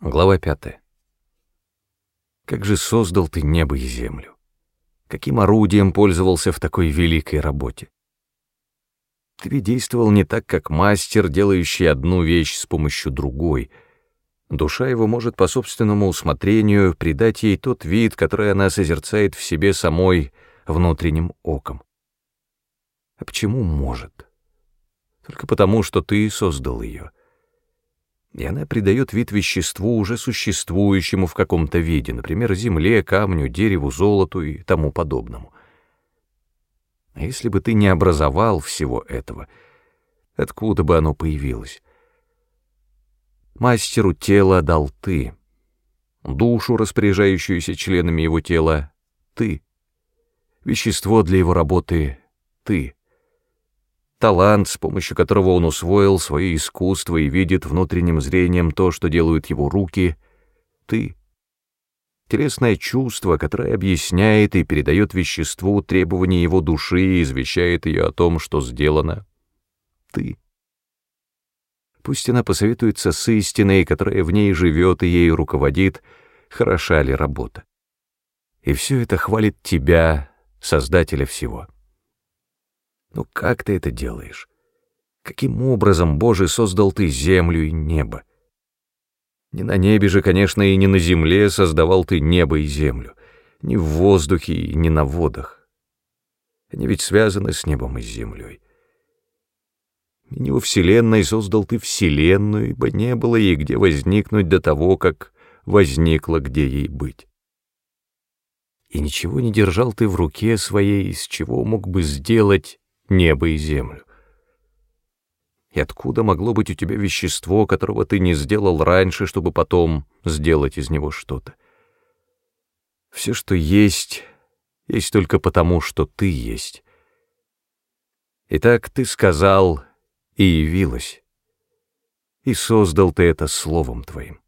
Глава 5. Как же создал ты небо и землю? Каким орудием пользовался в такой великой работе? Ты действовал не так, как мастер, делающий одну вещь с помощью другой. Душа его может по собственному усмотрению придать ей тот вид, который она созерцает в себе самой внутренним оком. А почему может? Только потому, что ты создал ее — и она придает вид веществу, уже существующему в каком-то виде, например, земле, камню, дереву, золоту и тому подобному. А если бы ты не образовал всего этого, откуда бы оно появилось? Мастеру тела дал ты, душу, распоряжающуюся членами его тела, ты, вещество для его работы — ты — талант, с помощью которого он усвоил свое искусство и видит внутренним зрением то, что делают его руки, ты. Телесное чувство, которое объясняет и передает веществу требования его души и извещает ее о том, что сделано, ты. Пусть она посоветуется с истиной, которая в ней живет и ей руководит, хороша ли работа. И все это хвалит тебя, Создателя всего. Ну как ты это делаешь? Каким образом, Боже, создал ты землю и небо? Не на небе же, конечно, и не на земле создавал ты небо и землю, не в воздухе и не на водах. Они ведь связаны с небом и землей. И не во Вселенной создал ты Вселенную, ибо не было ей где возникнуть до того, как возникла где ей быть и ничего не держал ты в руке своей, из чего мог бы сделать небо и землю. И откуда могло быть у тебя вещество, которого ты не сделал раньше, чтобы потом сделать из него что-то? Все, что есть, есть только потому, что ты есть. Итак, ты сказал, и явилось, и создал ты это словом твоим.